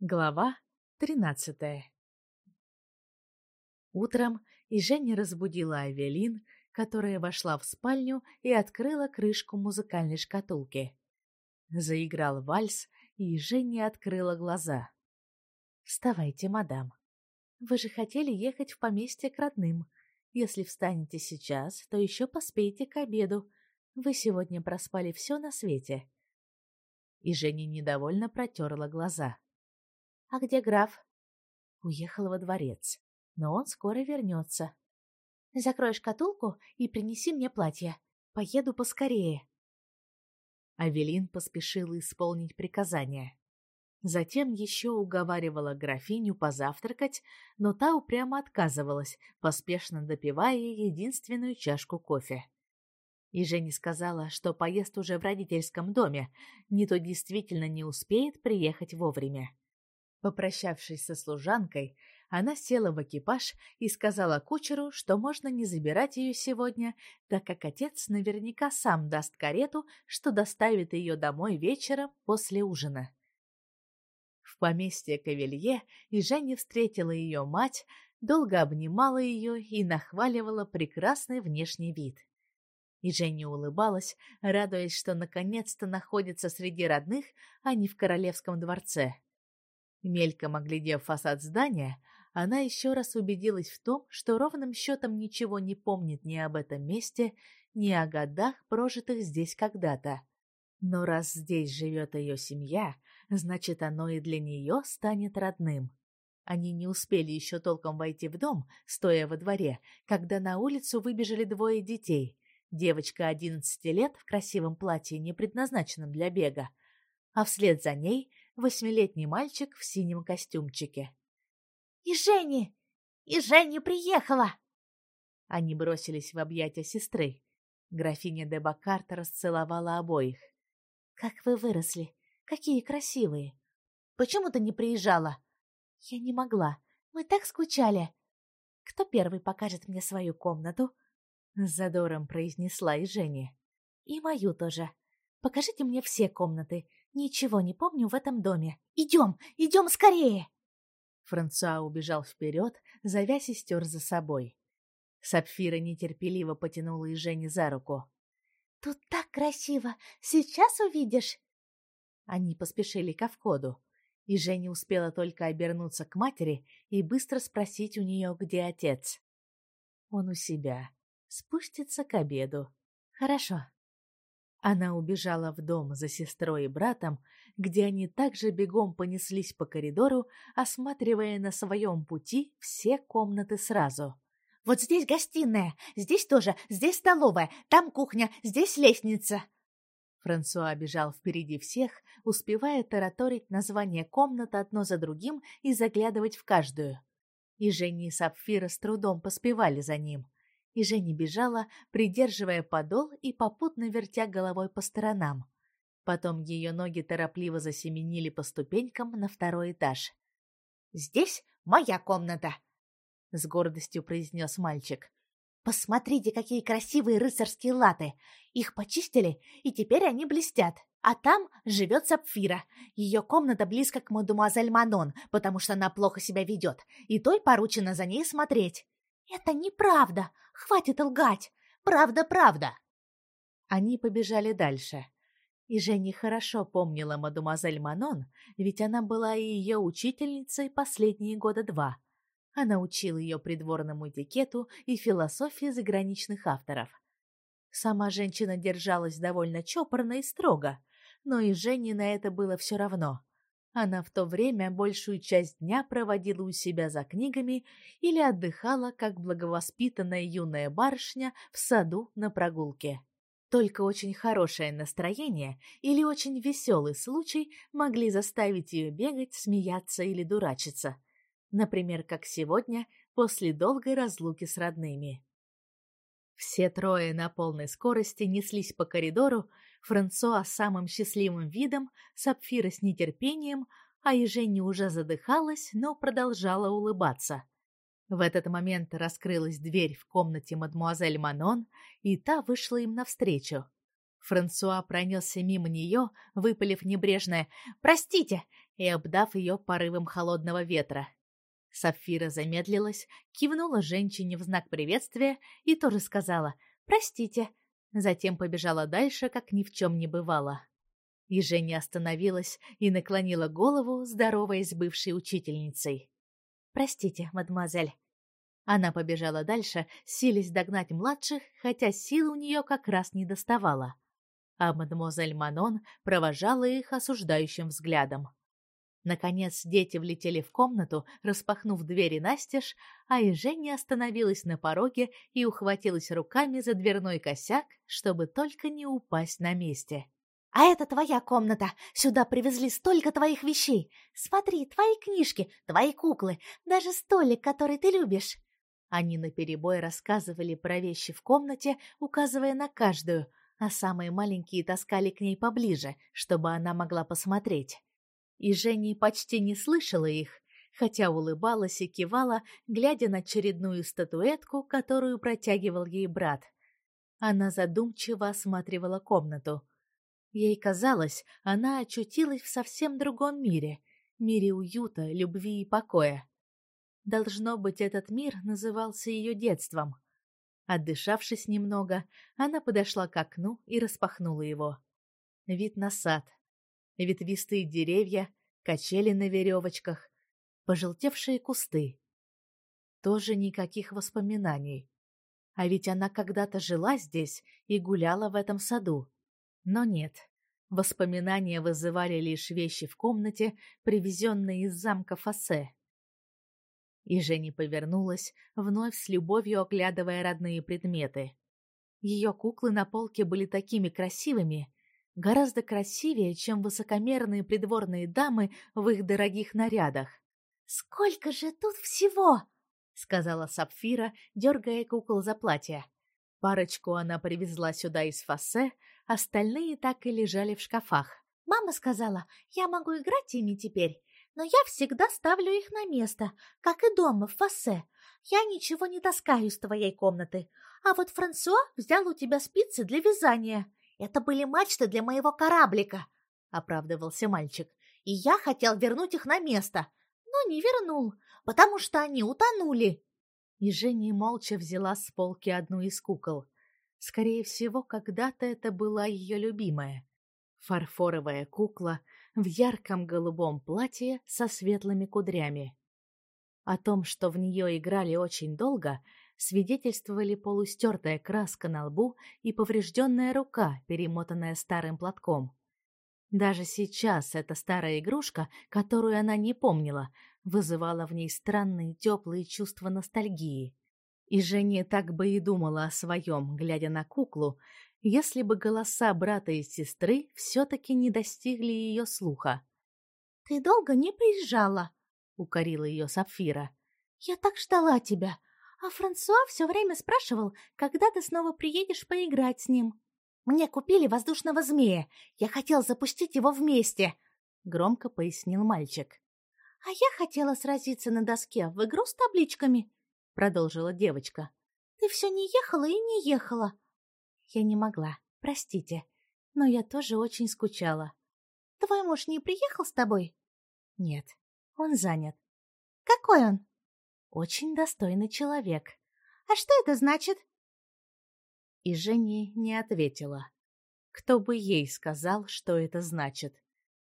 Глава тринадцатая Утром и Женя разбудила Авелин, которая вошла в спальню и открыла крышку музыкальной шкатулки. Заиграл вальс, и Женя открыла глаза. «Вставайте, мадам. Вы же хотели ехать в поместье к родным. Если встанете сейчас, то еще поспеете к обеду. Вы сегодня проспали все на свете». И Женя недовольно протерла глаза. А где граф? Уехал во дворец, но он скоро вернется. Закрой шкатулку и принеси мне платье. Поеду поскорее. Авелин поспешила исполнить приказание. Затем еще уговаривала графиню позавтракать, но та упрямо отказывалась, поспешно допивая единственную чашку кофе. И Женя сказала, что поест уже в родительском доме, не то действительно не успеет приехать вовремя. Попрощавшись со служанкой, она села в экипаж и сказала кучеру, что можно не забирать ее сегодня, так как отец наверняка сам даст карету, что доставит ее домой вечером после ужина. В поместье Кавелье и Женя встретила ее мать, долго обнимала ее и нахваливала прекрасный внешний вид. И Женя улыбалась, радуясь, что наконец-то находится среди родных, а не в королевском дворце. Мельком оглядев фасад здания, она еще раз убедилась в том, что ровным счетом ничего не помнит ни об этом месте, ни о годах, прожитых здесь когда-то. Но раз здесь живет ее семья, значит, оно и для нее станет родным. Они не успели еще толком войти в дом, стоя во дворе, когда на улицу выбежали двое детей. Девочка одиннадцати лет в красивом платье, не предназначенном для бега, а вслед за ней восьмилетний мальчик в синем костюмчике. «И Женя! И Женя приехала!» Они бросились в объятия сестры. Графиня де Бакарта расцеловала обоих. «Как вы выросли! Какие красивые! Почему ты не приезжала?» «Я не могла. Мы так скучали!» «Кто первый покажет мне свою комнату?» С задором произнесла и Женя. «И мою тоже. Покажите мне все комнаты. Ничего не помню в этом доме. Идем, идем скорее!» Франсуа убежал вперед, зовя сестер за собой. Сапфира нетерпеливо потянула и Жени за руку. «Тут так красиво! Сейчас увидишь!» Они поспешили ко входу, и Женя успела только обернуться к матери и быстро спросить у нее, где отец. «Он у себя. Спустится к обеду. Хорошо». Она убежала в дом за сестрой и братом, где они также бегом понеслись по коридору, осматривая на своем пути все комнаты сразу. «Вот здесь гостиная, здесь тоже, здесь столовая, там кухня, здесь лестница!» Франсуа бежал впереди всех, успевая тараторить название комнат одно за другим и заглядывать в каждую. И Женя и Сапфира с трудом поспевали за ним и Женя бежала, придерживая подол и попутно вертя головой по сторонам. Потом ее ноги торопливо засеменили по ступенькам на второй этаж. «Здесь моя комната!» — с гордостью произнес мальчик. «Посмотрите, какие красивые рыцарские латы! Их почистили, и теперь они блестят. А там живет Сапфира. Ее комната близко к мадемуазель Манон, потому что она плохо себя ведет, и той поручено за ней смотреть. «Это неправда! Хватит лгать! Правда, правда!» Они побежали дальше. И Женя хорошо помнила мадемуазель Манон, ведь она была и ее учительницей последние года два. Она учила ее придворному этикету и философии заграничных авторов. Сама женщина держалась довольно чопорно и строго, но и Жене на это было все равно. Она в то время большую часть дня проводила у себя за книгами или отдыхала, как благовоспитанная юная барышня, в саду на прогулке. Только очень хорошее настроение или очень веселый случай могли заставить ее бегать, смеяться или дурачиться. Например, как сегодня, после долгой разлуки с родными. Все трое на полной скорости неслись по коридору, Франсуа с самым счастливым видом, Сапфира с нетерпением, а Еженя уже задыхалась, но продолжала улыбаться. В этот момент раскрылась дверь в комнате мадмуазель Манон, и та вышла им навстречу. Франсуа пронесся мимо нее, выпалив небрежное «Простите, и обдав ее порывом холодного ветра. Сафира замедлилась, кивнула женщине в знак приветствия и тоже сказала «Простите». Затем побежала дальше, как ни в чем не бывало. И Женя остановилась и наклонила голову, здороваясь с бывшей учительницей. «Простите, мадемуазель». Она побежала дальше, силясь догнать младших, хотя сил у нее как раз не доставало. А мадемуазель Манон провожала их осуждающим взглядом. Наконец дети влетели в комнату, распахнув двери настежь, а и Женя остановилась на пороге и ухватилась руками за дверной косяк, чтобы только не упасть на месте. «А это твоя комната! Сюда привезли столько твоих вещей! Смотри, твои книжки, твои куклы, даже столик, который ты любишь!» Они наперебой рассказывали про вещи в комнате, указывая на каждую, а самые маленькие таскали к ней поближе, чтобы она могла посмотреть и Женя почти не слышала их, хотя улыбалась и кивала, глядя на очередную статуэтку, которую протягивал ей брат. Она задумчиво осматривала комнату. Ей казалось, она очутилась в совсем другом мире, мире уюта, любви и покоя. Должно быть, этот мир назывался ее детством. Отдышавшись немного, она подошла к окну и распахнула его. Вид на сад, ветвистые деревья, качели на веревочках, пожелтевшие кусты. Тоже никаких воспоминаний. А ведь она когда-то жила здесь и гуляла в этом саду. Но нет, воспоминания вызывали лишь вещи в комнате, привезенные из замка Фассе. И Женя повернулась, вновь с любовью оглядывая родные предметы. Ее куклы на полке были такими красивыми, гораздо красивее, чем высокомерные придворные дамы в их дорогих нарядах. «Сколько же тут всего!» — сказала Сапфира, дергая кукол за платье. Парочку она привезла сюда из Фассе, остальные так и лежали в шкафах. «Мама сказала, я могу играть ими теперь, но я всегда ставлю их на место, как и дома в Фассе. Я ничего не таскаю из твоей комнаты. А вот Франсуа взял у тебя спицы для вязания. Это были мачты для моего кораблика, оправдывался мальчик. И я хотел вернуть их на место, но не вернул, потому что они утонули. И Женя молча взяла с полки одну из кукол. Скорее всего, когда-то это была ее любимая. Фарфоровая кукла в ярком голубом платье со светлыми кудрями. О том, что в нее играли очень долго, свидетельствовали полустертая краска на лбу и поврежденная рука, перемотанная старым платком. Даже сейчас эта старая игрушка, которую она не помнила, вызывала в ней странные теплые чувства ностальгии. И Женя так бы и думала о своем, глядя на куклу, если бы голоса брата и сестры все-таки не достигли ее слуха. «Ты долго не приезжала?» — укорила ее Сапфира. «Я так ждала тебя. А Франсуа все время спрашивал, когда ты снова приедешь поиграть с ним. Мне купили воздушного змея. Я хотел запустить его вместе, громко пояснил мальчик. А я хотела сразиться на доске в игру с табличками, продолжила девочка. Ты все не ехала и не ехала. Я не могла. Простите, но я тоже очень скучала. Твой муж не приехал с тобой? Нет, он занят. Какой он? Очень достойный человек. А что это значит? И Женя не ответила. Кто бы ей сказал, что это значит?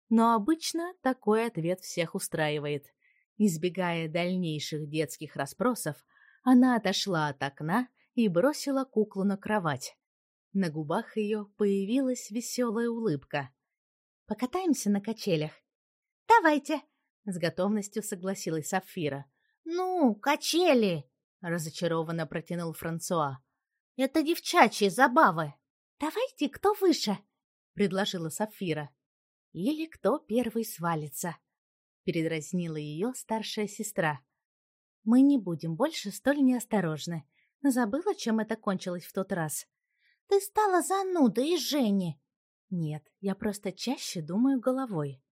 Но обычно такой ответ всех устраивает. Избегая дальнейших детских расспросов, она отошла от окна и бросила куклу на кровать. На губах ее появилась веселая улыбка. «Покатаемся на качелях?» «Давайте!» — с готовностью согласилась Сафира. «Ну, качели!» — разочарованно протянул Франсуа. «Это девчачьи забавы!» «Давайте, кто выше!» — предложила Сафира. «Или кто первый свалится!» — передразнила ее старшая сестра. «Мы не будем больше столь неосторожны. Забыла, чем это кончилось в тот раз?» «Ты стала занудой и Жени!» «Нет, я просто чаще думаю головой».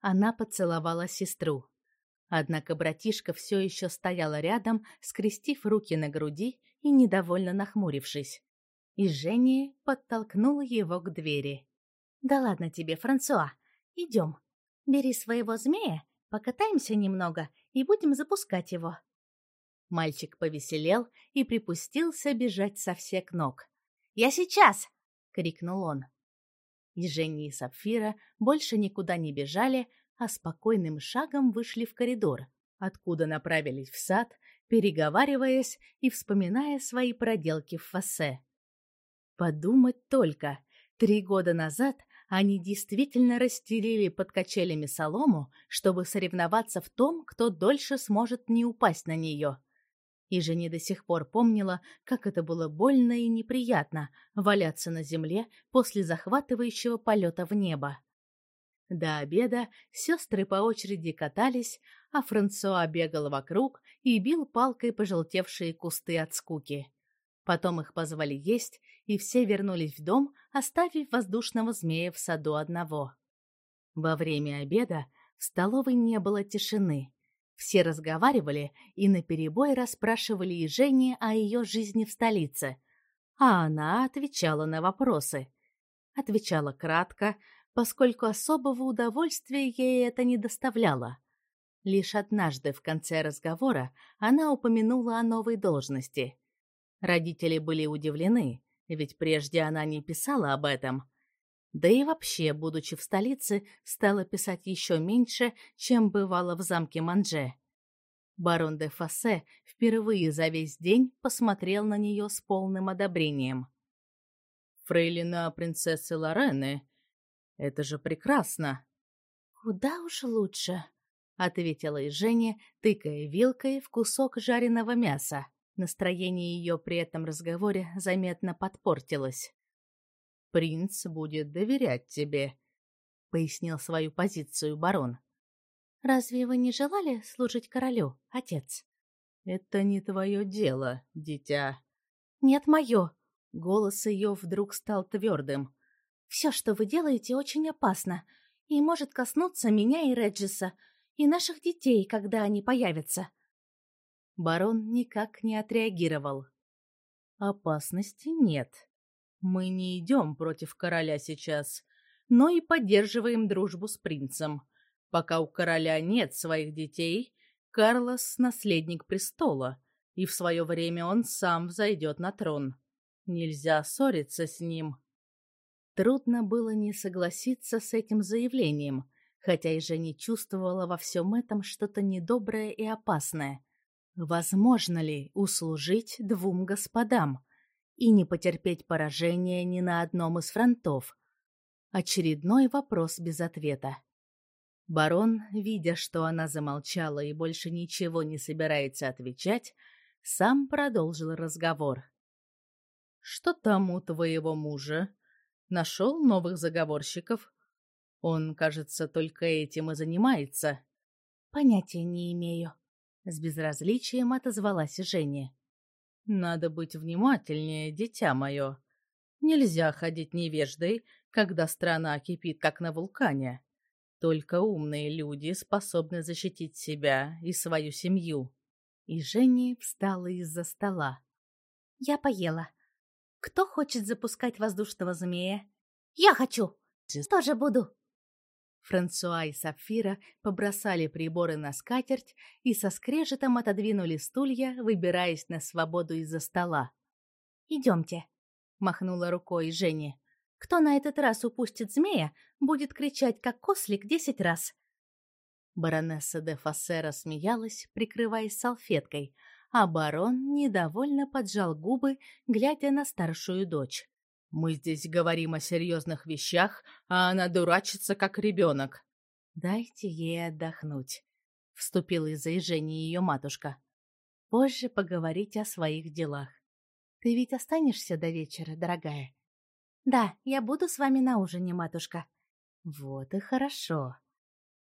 Она поцеловала сестру. Однако братишка все еще стоял рядом, скрестив руки на груди и недовольно нахмурившись. И Женя подтолкнула его к двери. «Да ладно тебе, Франсуа, идем». Бери своего змея, покатаемся немного и будем запускать его. Мальчик повеселел и припустился бежать со всех ног. «Я сейчас!» — крикнул он. И Женя и Сапфира больше никуда не бежали, а спокойным шагом вышли в коридор, откуда направились в сад, переговариваясь и вспоминая свои проделки в фассе. Подумать только, три года назад они действительно расстелили под качелями солому, чтобы соревноваться в том, кто дольше сможет не упасть на нее. И Женя до сих пор помнила, как это было больно и неприятно валяться на земле после захватывающего полета в небо. До обеда сестры по очереди катались, а Франсуа бегал вокруг и бил палкой пожелтевшие кусты от скуки. Потом их позвали есть, и все вернулись в дом, оставив воздушного змея в саду одного. Во время обеда в столовой не было тишины. Все разговаривали и наперебой расспрашивали Ежени о ее жизни в столице, а она отвечала на вопросы. Отвечала кратко, поскольку особого удовольствия ей это не доставляло. Лишь однажды в конце разговора она упомянула о новой должности. Родители были удивлены, ведь прежде она не писала об этом. Да и вообще, будучи в столице, стала писать еще меньше, чем бывало в замке Манже. Барон де Фассе впервые за весь день посмотрел на нее с полным одобрением. «Фрейлина принцессы Лорены это же прекрасно. Куда уж лучше, ответила и Женя, тыкая вилкой в кусок жареного мяса. Настроение ее при этом разговоре заметно подпортилось. Принц будет доверять тебе, пояснил свою позицию барон. Разве вы не желали служить королю, отец? Это не твое дело, дитя. Нет, мое. Голос ее вдруг стал твердым. Все, что вы делаете, очень опасно и может коснуться меня и Реджиса, и наших детей, когда они появятся. Барон никак не отреагировал. Опасности нет. Мы не идем против короля сейчас, но и поддерживаем дружбу с принцем. Пока у короля нет своих детей, Карлос — наследник престола, и в свое время он сам взойдет на трон. Нельзя ссориться с ним. Трудно было не согласиться с этим заявлением, хотя и же не чувствовала во всем этом что-то недоброе и опасное. Возможно ли услужить двум господам и не потерпеть поражения ни на одном из фронтов? Очередной вопрос без ответа. Барон, видя, что она замолчала и больше ничего не собирается отвечать, сам продолжил разговор. «Что там у твоего мужа?» Нашел новых заговорщиков. Он, кажется, только этим и занимается. Понятия не имею. С безразличием отозвалась Женя. Надо быть внимательнее, дитя мое. Нельзя ходить невеждой, когда страна кипит, как на вулкане. Только умные люди способны защитить себя и свою семью. И Женя встала из-за стола. Я поела. Кто хочет запускать воздушного змея? Я хочу. Тоже буду. Франсуа и Сапфира побросали приборы на скатерть и со скрежетом отодвинули стулья, выбираясь на свободу из-за стола. «Идемте», — махнула рукой Женя. «Кто на этот раз упустит змея, будет кричать, как кослик, десять раз». Баронесса де Фассера смеялась, прикрываясь салфеткой, а барон недовольно поджал губы, глядя на старшую дочь. «Мы здесь говорим о серьезных вещах, а она дурачится, как ребенок». «Дайте ей отдохнуть», — вступила из-за ее матушка. «Позже поговорить о своих делах. Ты ведь останешься до вечера, дорогая?» «Да, я буду с вами на ужине, матушка». «Вот и хорошо»,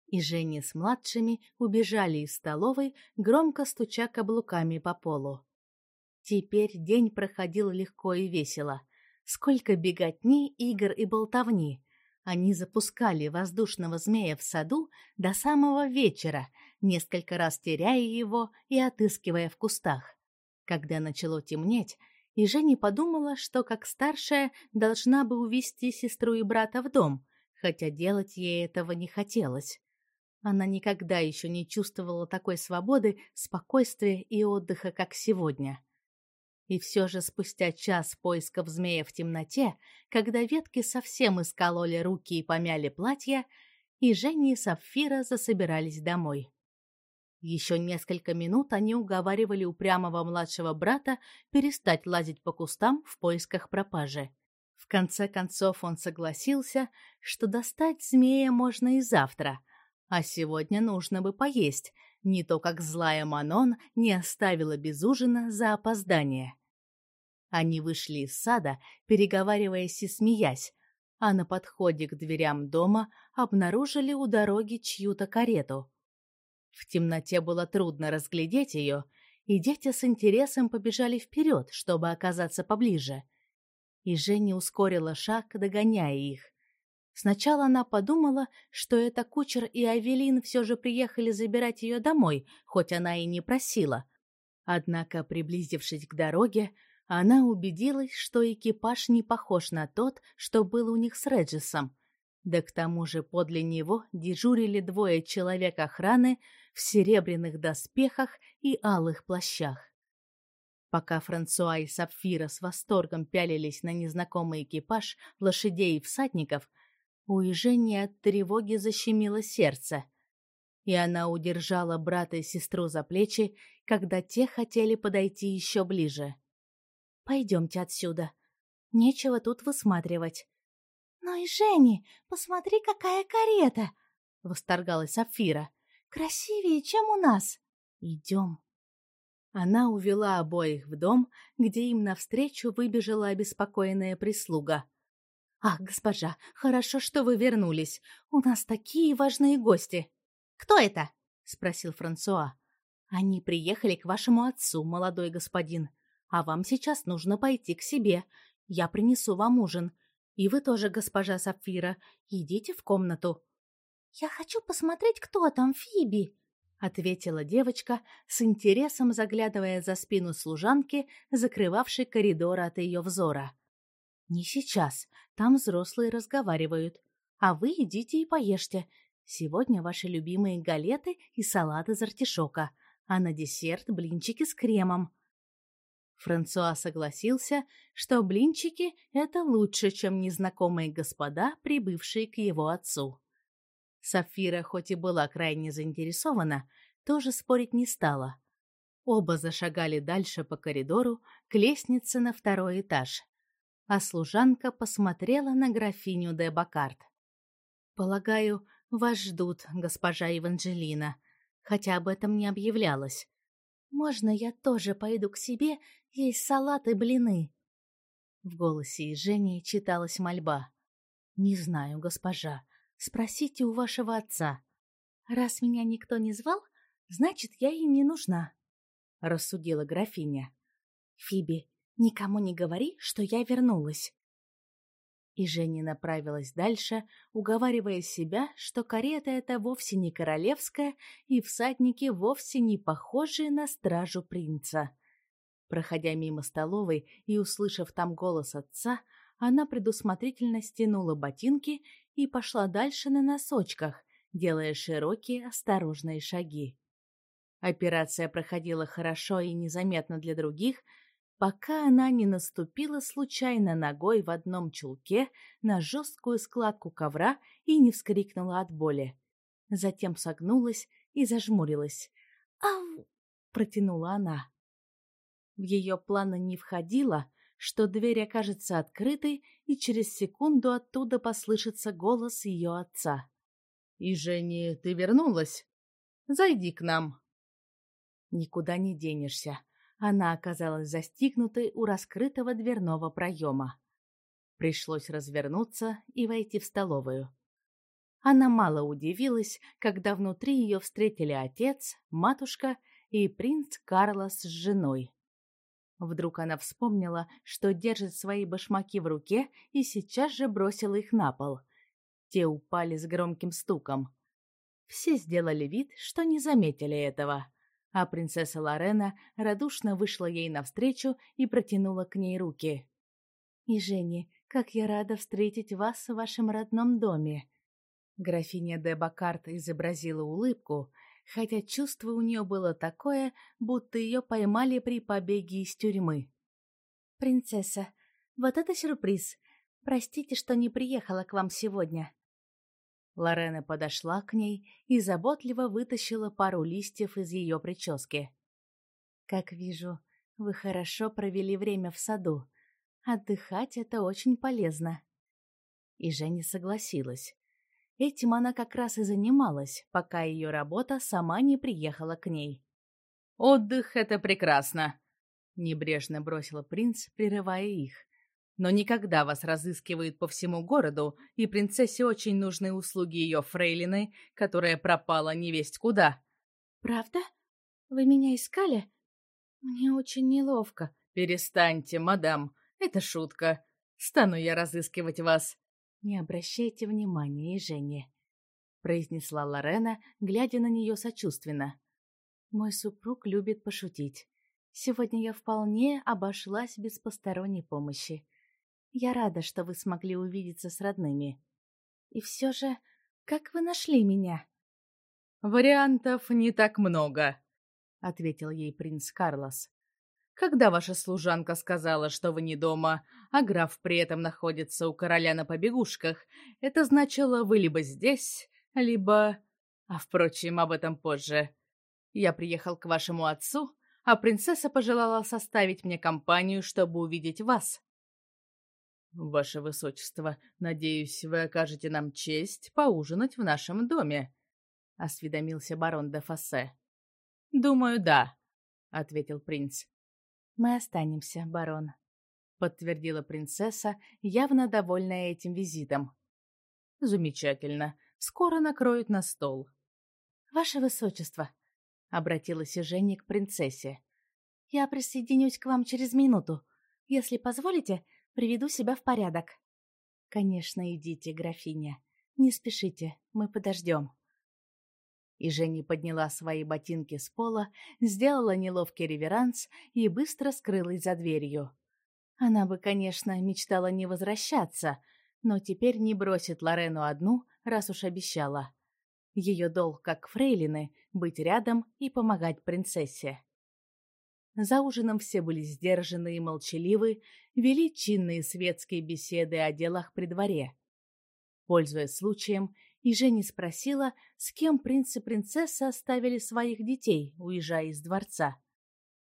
и Женя с младшими убежали из столовой, громко стуча каблуками по полу. Теперь день проходил легко и весело. Сколько беготни, игр и болтовни. Они запускали воздушного змея в саду до самого вечера, несколько раз теряя его и отыскивая в кустах. Когда начало темнеть, и Женя подумала, что как старшая должна бы увести сестру и брата в дом, хотя делать ей этого не хотелось. Она никогда еще не чувствовала такой свободы, спокойствия и отдыха, как сегодня. И все же спустя час поисков змея в темноте, когда ветки совсем искололи руки и помяли платья, и Женя и Сапфира засобирались домой. Еще несколько минут они уговаривали упрямого младшего брата перестать лазить по кустам в поисках пропажи. В конце концов он согласился, что достать змея можно и завтра — а сегодня нужно бы поесть, не то как злая Манон не оставила без ужина за опоздание. Они вышли из сада, переговариваясь и смеясь, а на подходе к дверям дома обнаружили у дороги чью-то карету. В темноте было трудно разглядеть ее, и дети с интересом побежали вперед, чтобы оказаться поближе. И Женя ускорила шаг, догоняя их. Сначала она подумала, что это кучер и Авелин все же приехали забирать ее домой, хоть она и не просила. Однако, приблизившись к дороге, она убедилась, что экипаж не похож на тот, что был у них с Реджисом. Да к тому же подле него дежурили двое человек охраны в серебряных доспехах и алых плащах. Пока Франсуа и Сапфира с восторгом пялились на незнакомый экипаж лошадей и всадников — у Ежени от тревоги защемило сердце, и она удержала брата и сестру за плечи, когда те хотели подойти еще ближе. «Пойдемте отсюда. Нечего тут высматривать». «Ну и Жени, посмотри, какая карета!» — восторгалась Сапфира. «Красивее, чем у нас!» «Идем». Она увела обоих в дом, где им навстречу выбежала обеспокоенная прислуга. «Ах, госпожа, хорошо, что вы вернулись. У нас такие важные гости». «Кто это?» — спросил Франсуа. «Они приехали к вашему отцу, молодой господин. А вам сейчас нужно пойти к себе. Я принесу вам ужин. И вы тоже, госпожа Сапфира, идите в комнату». «Я хочу посмотреть, кто там, Фиби», — ответила девочка, с интересом заглядывая за спину служанки, закрывавшей коридор от ее взора. «Не сейчас. Там взрослые разговаривают. А вы идите и поешьте. Сегодня ваши любимые галеты и салат из артишока, а на десерт блинчики с кремом». Франсуа согласился, что блинчики — это лучше, чем незнакомые господа, прибывшие к его отцу. Сафира, хоть и была крайне заинтересована, тоже спорить не стала. Оба зашагали дальше по коридору к лестнице на второй этаж а служанка посмотрела на графиню де Бакарт. «Полагаю, вас ждут, госпожа Еванжелина, хотя об этом не объявлялось. Можно я тоже пойду к себе есть салат и блины?» В голосе Жени читалась мольба. «Не знаю, госпожа. Спросите у вашего отца. Раз меня никто не звал, значит, я им не нужна», — рассудила графиня. «Фиби, Никому не говори, что я вернулась. И Женя направилась дальше, уговаривая себя, что карета эта вовсе не королевская, и всадники вовсе не похожие на стражу принца. Проходя мимо столовой и услышав там голос отца, она предусмотрительно стянула ботинки и пошла дальше на носочках, делая широкие осторожные шаги. Операция проходила хорошо и незаметно для других, пока она не наступила случайно ногой в одном чулке на жесткую складку ковра и не вскрикнула от боли. Затем согнулась и зажмурилась. «Ау!» — протянула она. В ее планы не входило, что дверь окажется открытой, и через секунду оттуда послышится голос ее отца. «И, Женя, ты вернулась? Зайди к нам». «Никуда не денешься», она оказалась застигнутой у раскрытого дверного проема. Пришлось развернуться и войти в столовую. Она мало удивилась, когда внутри ее встретили отец, матушка и принц Карлос с женой. Вдруг она вспомнила, что держит свои башмаки в руке и сейчас же бросила их на пол. Те упали с громким стуком. Все сделали вид, что не заметили этого а принцесса Лорена радушно вышла ей навстречу и протянула к ней руки. «И, Женя, как я рада встретить вас в вашем родном доме!» Графиня де Бакарт изобразила улыбку, хотя чувство у нее было такое, будто ее поймали при побеге из тюрьмы. «Принцесса, вот это сюрприз! Простите, что не приехала к вам сегодня». Лорена подошла к ней и заботливо вытащила пару листьев из ее прически. «Как вижу, вы хорошо провели время в саду. Отдыхать — это очень полезно». И Женя согласилась. Этим она как раз и занималась, пока ее работа сама не приехала к ней. «Отдых — это прекрасно!» — небрежно бросила принц, прерывая их. «Но никогда вас разыскивают по всему городу, и принцессе очень нужны услуги ее фрейлины, которая пропала невесть куда». «Правда? Вы меня искали? Мне очень неловко». «Перестаньте, мадам, это шутка. Стану я разыскивать вас. «Не обращайте внимания, Жене», — произнесла Лорена, глядя на нее сочувственно. «Мой супруг любит пошутить. Сегодня я вполне обошлась без посторонней помощи. Я рада, что вы смогли увидеться с родными. И все же, как вы нашли меня?» «Вариантов не так много», — ответил ей принц Карлос. Когда ваша служанка сказала, что вы не дома, а граф при этом находится у короля на побегушках, это значило, вы либо здесь, либо... А, впрочем, об этом позже. Я приехал к вашему отцу, а принцесса пожелала составить мне компанию, чтобы увидеть вас. Ваше Высочество, надеюсь, вы окажете нам честь поужинать в нашем доме, — осведомился барон де Фассе. Думаю, да, — ответил принц. «Мы останемся, барон», — подтвердила принцесса, явно довольная этим визитом. «Замечательно. Скоро накроют на стол». «Ваше высочество», — обратилась Женя к принцессе, — «я присоединюсь к вам через минуту. Если позволите, приведу себя в порядок». «Конечно, идите, графиня. Не спешите, мы подождем». И Женя подняла свои ботинки с пола, сделала неловкий реверанс и быстро скрылась за дверью. Она бы, конечно, мечтала не возвращаться, но теперь не бросит Лорену одну, раз уж обещала. Ее долг, как фрейлины, быть рядом и помогать принцессе. За ужином все были сдержаны и молчаливы, вели чинные светские беседы о делах при дворе. Пользуясь случаем, и Женя спросила, с кем принц и принцесса оставили своих детей, уезжая из дворца.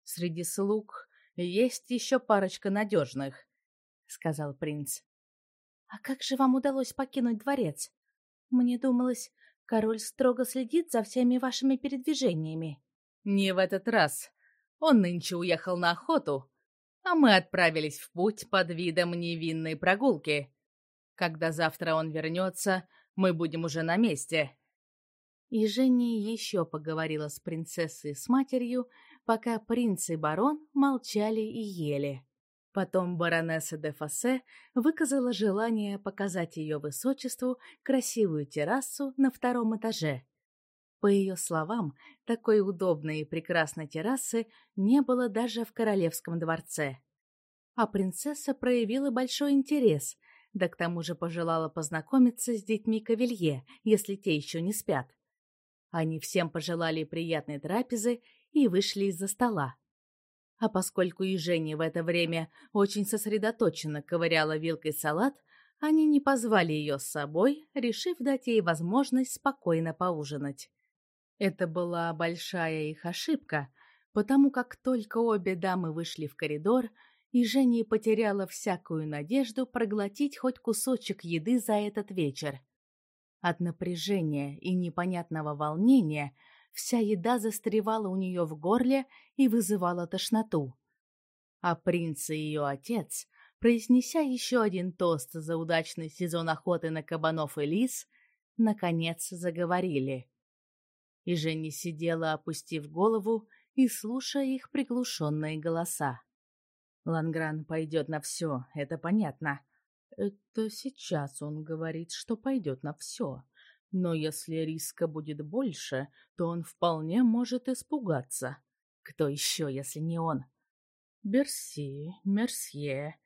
«Среди слуг есть еще парочка надежных», — сказал принц. «А как же вам удалось покинуть дворец? Мне думалось, король строго следит за всеми вашими передвижениями». «Не в этот раз. Он нынче уехал на охоту, а мы отправились в путь под видом невинной прогулки. Когда завтра он вернется, мы будем уже на месте». И Женя еще поговорила с принцессой с матерью, пока принц и барон молчали и ели. Потом баронесса де Фассе выказала желание показать ее высочеству красивую террасу на втором этаже. По ее словам, такой удобной и прекрасной террасы не было даже в королевском дворце. А принцесса проявила большой интерес – да к тому же пожелала познакомиться с детьми Кавилье, если те еще не спят. Они всем пожелали приятной трапезы и вышли из-за стола. А поскольку и Женя в это время очень сосредоточенно ковыряла вилкой салат, они не позвали ее с собой, решив дать ей возможность спокойно поужинать. Это была большая их ошибка, потому как только обе дамы вышли в коридор, и Женя потеряла всякую надежду проглотить хоть кусочек еды за этот вечер. От напряжения и непонятного волнения вся еда застревала у нее в горле и вызывала тошноту. А принц и ее отец, произнеся еще один тост за удачный сезон охоты на кабанов и лис, наконец заговорили. И Женя сидела, опустив голову и слушая их приглушенные голоса. Лангран пойдет на все, это понятно. Это сейчас он говорит, что пойдет на все. Но если риска будет больше, то он вполне может испугаться. Кто еще, если не он? Берси, Мерсье.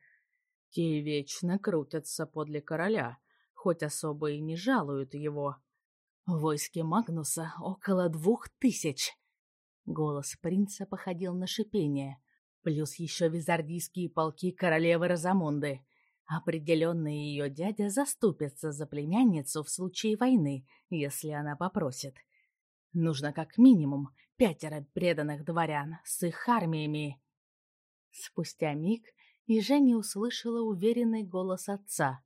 Те вечно крутятся подле короля. хоть особо и не жалуют его. В войске Магнуса около двух тысяч. Голос принца походил на шипение. Плюс еще визардийские полки королевы Розамунды. Определенно ее дядя заступится за племянницу в случае войны, если она попросит. Нужно как минимум пятеро преданных дворян с их армиями. Спустя миг и Женя услышала уверенный голос отца.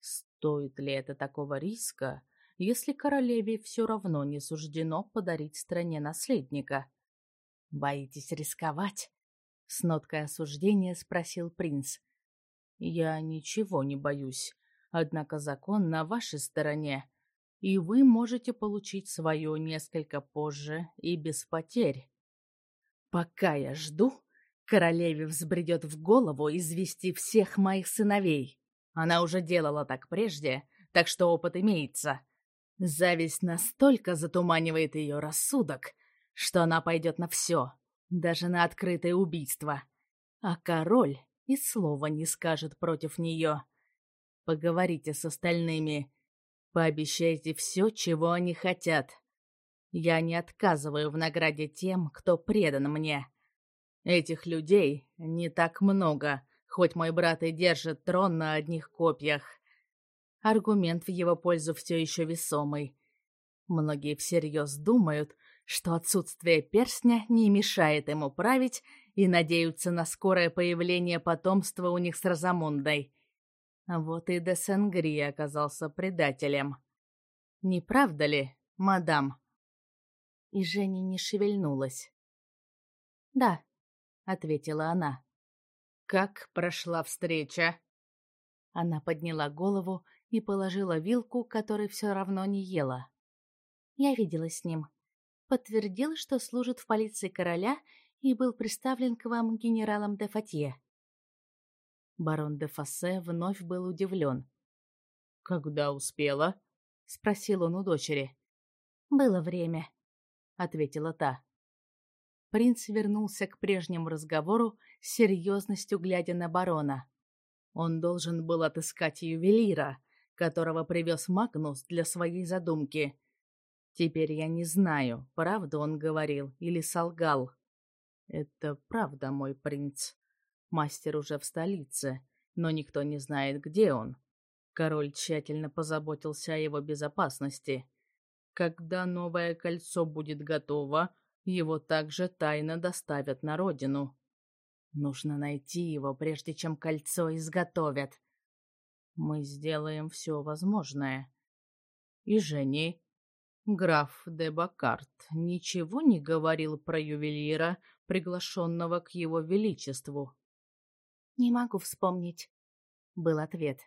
Стоит ли это такого риска, если королеве все равно не суждено подарить стране наследника? Боитесь рисковать? С ноткой осуждения спросил принц. Я ничего не боюсь, однако закон на вашей стороне, и вы можете получить свое несколько позже и без потерь. Пока я жду, королеве взбредет в голову извести всех моих сыновей. Она уже делала так прежде, так что опыт имеется. Зависть настолько затуманивает ее рассудок, что она пойдет на все, даже на открытое убийство. А король и слова не скажет против нее. Поговорите с остальными. Пообещайте все, чего они хотят. Я не отказываю в награде тем, кто предан мне. Этих людей не так много, хоть мой брат и держит трон на одних копьях. Аргумент в его пользу все еще весомый. Многие всерьез думают, что отсутствие перстня не мешает ему править и надеются на скорое появление потомства у них с Розамундой. Вот и Десенгри оказался предателем. Не правда ли, мадам? И Женя не шевельнулась. Да, ответила она. Как прошла встреча? Она подняла голову и положила вилку, которой все равно не ела. Я виделась с ним. Подтвердил, что служит в полиции короля и был представлен к вам генералом де Фатье. Барон де Фассе вновь был удивлен. «Когда успела?» — спросил он у дочери. «Было время», — ответила та. Принц вернулся к прежнему разговору с серьезностью глядя на барона. Он должен был отыскать ювелира, которого привез Магнус для своей задумки. Теперь я не знаю, правду он говорил или солгал. Это правда, мой принц. Мастер уже в столице, но никто не знает, где он. Король тщательно позаботился о его безопасности. Когда новое кольцо будет готово, его также тайно доставят на родину. Нужно найти его, прежде чем кольцо изготовят. Мы сделаем все возможное. И Жени, граф де Бакарт, ничего не говорил про ювелира, приглашенного к его величеству. «Не могу вспомнить», — был ответ.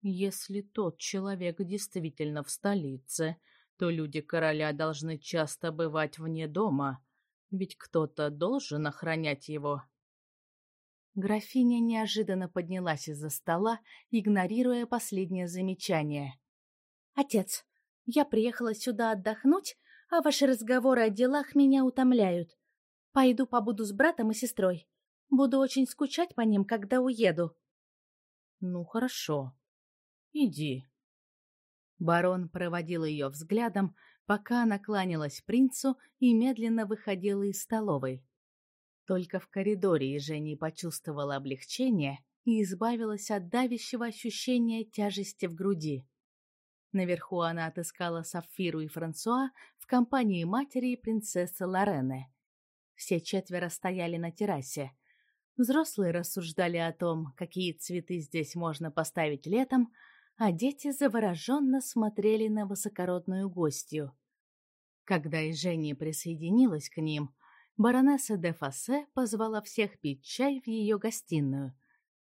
«Если тот человек действительно в столице, то люди короля должны часто бывать вне дома, ведь кто-то должен охранять его. Графиня неожиданно поднялась из-за стола, игнорируя последнее замечание. «Отец, я приехала сюда отдохнуть, а ваши разговоры о делах меня утомляют. Пойду побуду с братом и сестрой. Буду очень скучать по ним, когда уеду». «Ну, хорошо. Иди», Барон проводил ее взглядом, пока она кланялась принцу и медленно выходила из столовой. Только в коридоре Жени почувствовала облегчение и избавилась от давящего ощущения тяжести в груди. Наверху она отыскала Сафиру и Франсуа в компании матери и принцессы Лорены. Все четверо стояли на террасе. Взрослые рассуждали о том, какие цветы здесь можно поставить летом, а дети завороженно смотрели на высокородную гостью. Когда и Женя присоединилась к ним, баронесса де Фассе позвала всех пить чай в ее гостиную.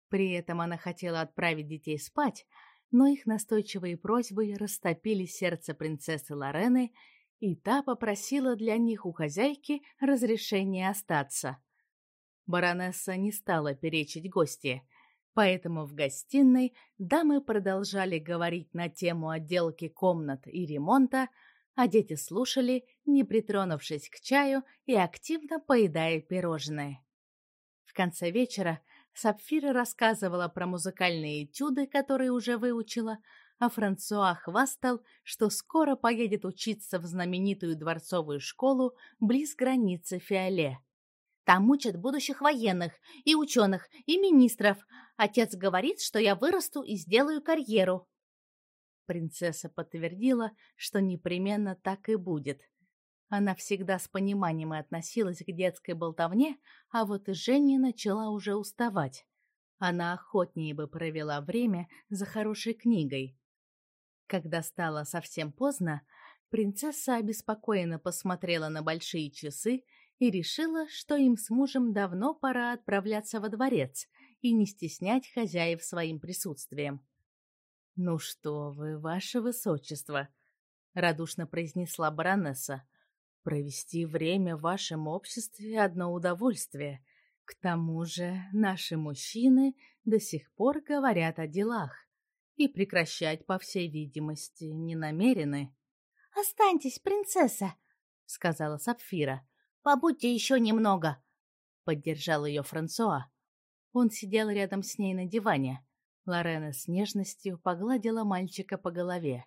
При этом она хотела отправить детей спать, но их настойчивые просьбы растопили сердце принцессы Лорены, и та попросила для них у хозяйки разрешения остаться. Баронесса не стала перечить гости — Поэтому в гостиной дамы продолжали говорить на тему отделки комнат и ремонта, а дети слушали, не притронувшись к чаю и активно поедая пирожные. В конце вечера Сапфира рассказывала про музыкальные этюды, которые уже выучила, а Франсуа хвастал, что скоро поедет учиться в знаменитую дворцовую школу близ границы Фиоле. Там учат будущих военных, и ученых, и министров. Отец говорит, что я вырасту и сделаю карьеру. Принцесса подтвердила, что непременно так и будет. Она всегда с пониманием относилась к детской болтовне, а вот и Женя начала уже уставать. Она охотнее бы провела время за хорошей книгой. Когда стало совсем поздно, принцесса обеспокоенно посмотрела на большие часы и решила, что им с мужем давно пора отправляться во дворец и не стеснять хозяев своим присутствием. «Ну что вы, ваше высочество!» — радушно произнесла баронесса. «Провести время в вашем обществе — одно удовольствие. К тому же наши мужчины до сих пор говорят о делах и прекращать, по всей видимости, не намерены». «Останьтесь, принцесса!» — сказала Сапфира. «Побудьте еще немного!» — поддержал ее Франсуа. Он сидел рядом с ней на диване. Лорена с нежностью погладила мальчика по голове.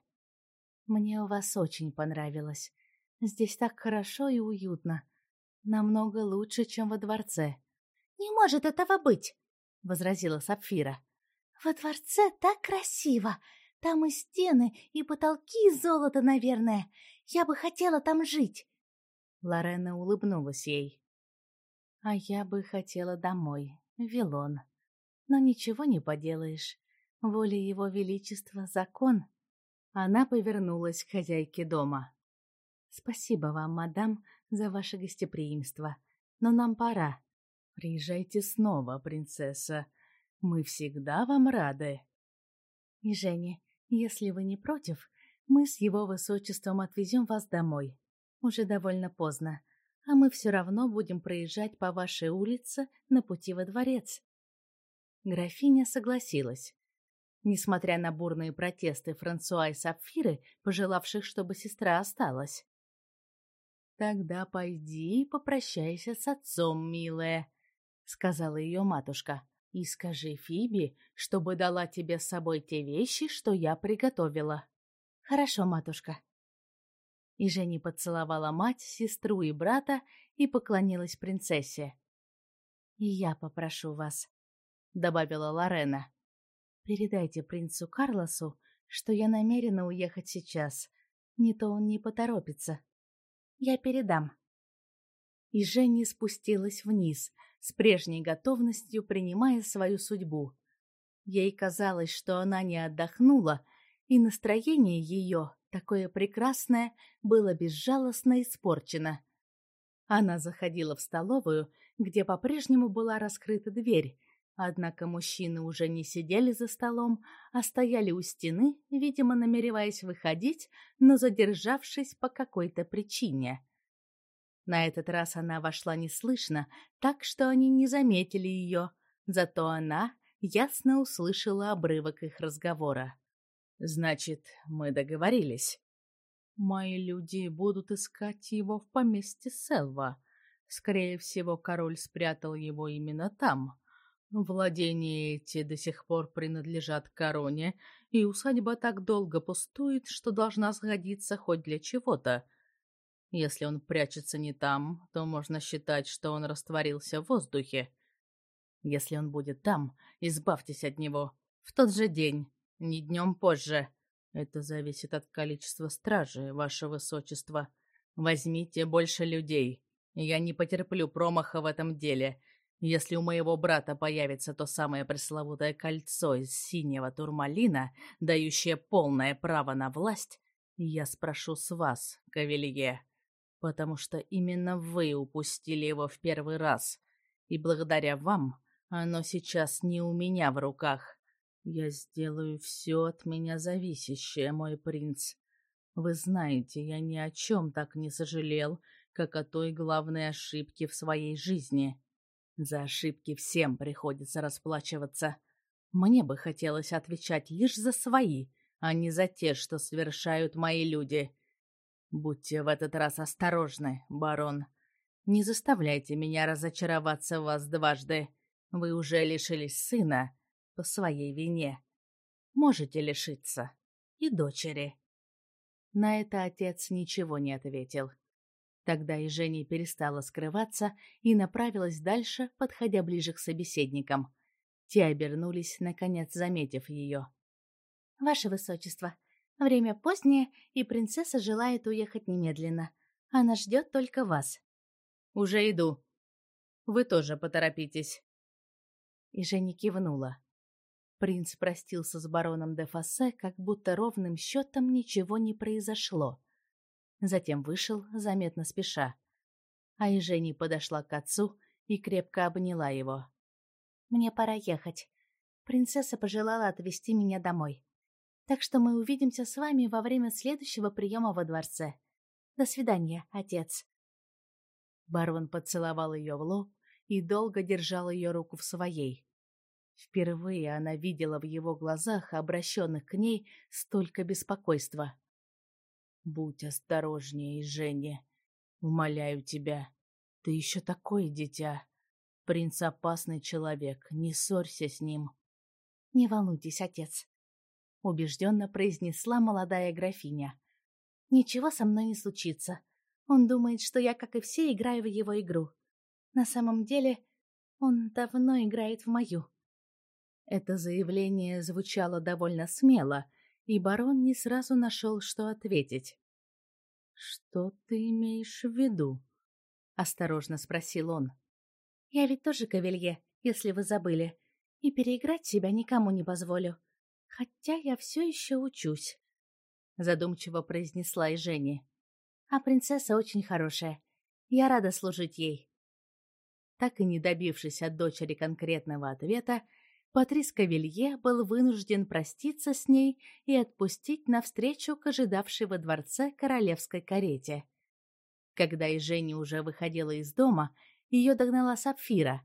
«Мне у вас очень понравилось. Здесь так хорошо и уютно. Намного лучше, чем во дворце». «Не может этого быть!» — возразила Сапфира. «Во дворце так красиво! Там и стены, и потолки из золота, наверное. Я бы хотела там жить!» Лорена улыбнулась ей. «А я бы хотела домой, Вилон но ничего не поделаешь. Воля его величества — закон. Она повернулась к хозяйке дома. «Спасибо вам, мадам, за ваше гостеприимство, но нам пора. Приезжайте снова, принцесса. Мы всегда вам рады». «И, Женя, если вы не против, мы с его высочеством отвезем вас домой. Уже довольно поздно, а мы все равно будем проезжать по вашей улице на пути во дворец. Графиня согласилась. Несмотря на бурные протесты Франсуа и Сапфиры, пожелавших, чтобы сестра осталась. «Тогда пойди и попрощайся с отцом, милая», — сказала ее матушка. «И скажи Фиби, чтобы дала тебе с собой те вещи, что я приготовила». «Хорошо, матушка». И Женя поцеловала мать, сестру и брата и поклонилась принцессе. «И я попрошу вас, — добавила Лорена. «Передайте принцу Карлосу, что я намерена уехать сейчас. Не то он не поторопится. Я передам». И Женя спустилась вниз, с прежней готовностью принимая свою судьбу. Ей казалось, что она не отдохнула, и настроение ее, такое прекрасное, было безжалостно испорчено. Она заходила в столовую, где по-прежнему была раскрыта дверь, Однако мужчины уже не сидели за столом, а стояли у стены, видимо, намереваясь выходить, но задержавшись по какой-то причине. На этот раз она вошла неслышно, так что они не заметили ее, зато она ясно услышала обрывок их разговора. «Значит, мы договорились. Мои люди будут искать его в поместье Селва. Скорее всего, король спрятал его именно там». Владения эти до сих пор принадлежат короне, и усадьба так долго пустует, что должна сгодиться хоть для чего-то. Если он прячется не там, то можно считать, что он растворился в воздухе. Если он будет там, избавьтесь от него. В тот же день, не днем позже. Это зависит от количества стражи, ваше высочество. Возьмите больше людей. Я не потерплю промаха в этом деле, если у моего брата появится то самое пресловутое кольцо из синего турмалина, дающее полное право на власть, я спрошу с вас, Кавелье, потому что именно вы упустили его в первый раз, и благодаря вам оно сейчас не у меня в руках. Я сделаю все от меня зависящее, мой принц. Вы знаете, я ни о чем так не сожалел, как о той главной ошибке в своей жизни. За ошибки всем приходится расплачиваться. Мне бы хотелось отвечать лишь за свои, а не за те, что совершают мои люди. Будьте в этот раз осторожны, барон. Не заставляйте меня разочароваться в вас дважды. Вы уже лишились сына по своей вине. Можете лишиться и дочери. На это отец ничего не ответил. Тогда и Женя перестала скрываться и направилась дальше, подходя ближе к собеседникам. Те обернулись, наконец заметив ее. «Ваше Высочество, время позднее, и принцесса желает уехать немедленно. Она ждет только вас». «Уже иду. Вы тоже поторопитесь». И Женя кивнула. Принц простился с бароном де Фассе, как будто ровным счетом ничего не произошло. Затем вышел, заметно спеша. А и Женя подошла к отцу и крепко обняла его. «Мне пора ехать. Принцесса пожелала отвезти меня домой. Так что мы увидимся с вами во время следующего приема во дворце. До свидания, отец». Барон поцеловал ее в лоб и долго держал ее руку в своей. Впервые она видела в его глазах, обращенных к ней, столько беспокойства. «Будь осторожнее, Женя. Умоляю тебя. Ты еще такое дитя. Принц опасный человек, не ссорься с ним». «Не волнуйтесь, отец», — убежденно произнесла молодая графиня. «Ничего со мной не случится. Он думает, что я, как и все, играю в его игру. На самом деле, он давно играет в мою». Это заявление звучало довольно смело, и барон не сразу нашел, что ответить. «Что ты имеешь в виду?» — осторожно спросил он. «Я ведь тоже кавелье, если вы забыли, и переиграть себя никому не позволю. Хотя я все еще учусь», — задумчиво произнесла и Женя. «А принцесса очень хорошая. Я рада служить ей». Так и не добившись от дочери конкретного ответа, Патрис Кавилье был вынужден проститься с ней и отпустить навстречу к ожидавшей во дворце королевской карете. Когда и Женя уже выходила из дома, ее догнала Сапфира.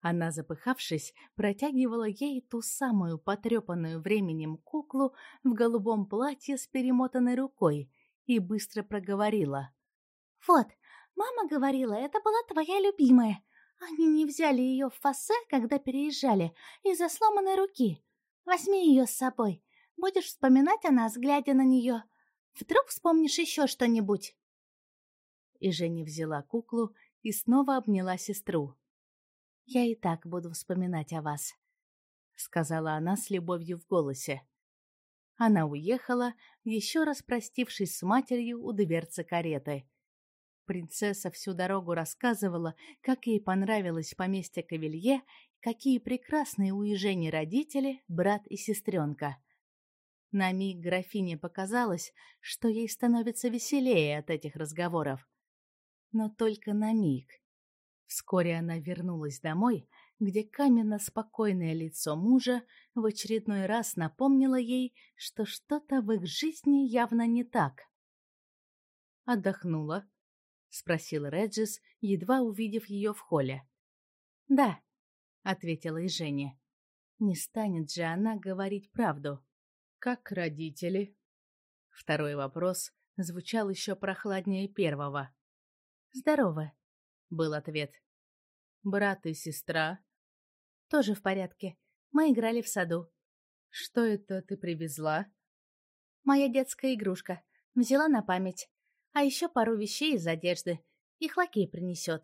Она, запыхавшись, протягивала ей ту самую потрепанную временем куклу в голубом платье с перемотанной рукой и быстро проговорила. «Вот, мама говорила, это была твоя любимая. Они не взяли ее в фассе, когда переезжали, из-за сломанной руки. Возьми ее с собой. Будешь вспоминать о нас, глядя на нее. Вдруг вспомнишь еще что-нибудь?» И Женя взяла куклу и снова обняла сестру. «Я и так буду вспоминать о вас», — сказала она с любовью в голосе. Она уехала, еще раз простившись с матерью у дверцы кареты. Принцесса всю дорогу рассказывала, как ей понравилось поместье Кавилье, какие прекрасные у родители, брат и сестренка. На миг графине показалось, что ей становится веселее от этих разговоров. Но только на миг. Вскоре она вернулась домой, где каменно-спокойное лицо мужа в очередной раз напомнило ей, что что-то в их жизни явно не так. Отдохнула, — спросил Реджис, едва увидев ее в холле. «Да», — ответила и Женя. «Не станет же она говорить правду». «Как родители?» Второй вопрос звучал еще прохладнее первого. «Здорово», — был ответ. «Брат и сестра?» «Тоже в порядке. Мы играли в саду». «Что это ты привезла?» «Моя детская игрушка. Взяла на память а еще пару вещей из одежды. Их лакей принесет.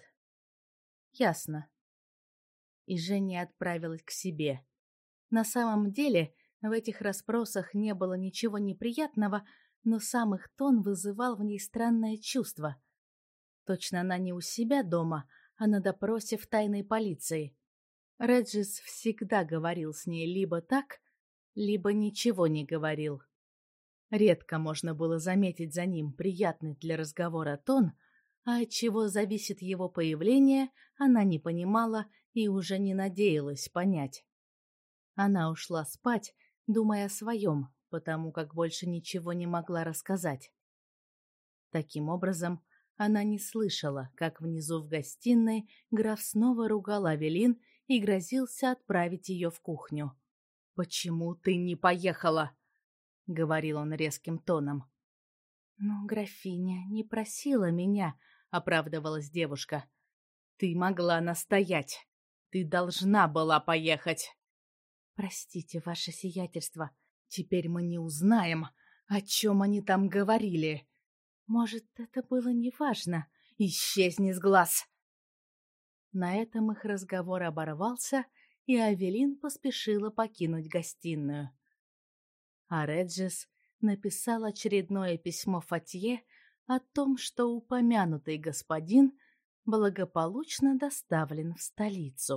Ясно. И Женя отправилась к себе. На самом деле, в этих расспросах не было ничего неприятного, но сам их тон вызывал в ней странное чувство. Точно она не у себя дома, а на допросе в тайной полиции. Реджис всегда говорил с ней либо так, либо ничего не говорил. Редко можно было заметить за ним приятный для разговора тон, а от чего зависит его появление, она не понимала и уже не надеялась понять. Она ушла спать, думая о своем, потому как больше ничего не могла рассказать. Таким образом, она не слышала, как внизу в гостиной граф снова ругал Авелин и грозился отправить ее в кухню. «Почему ты не поехала?» — говорил он резким тоном. «Ну, графиня не просила меня», — оправдывалась девушка. «Ты могла настоять. Ты должна была поехать. Простите, ваше сиятельство. Теперь мы не узнаем, о чем они там говорили. Может, это было неважно. Исчезни с глаз. На этом их разговор оборвался, и Авелин поспешила покинуть гостиную. А Реджис написал очередное письмо Фатье о том, что упомянутый господин благополучно доставлен в столицу.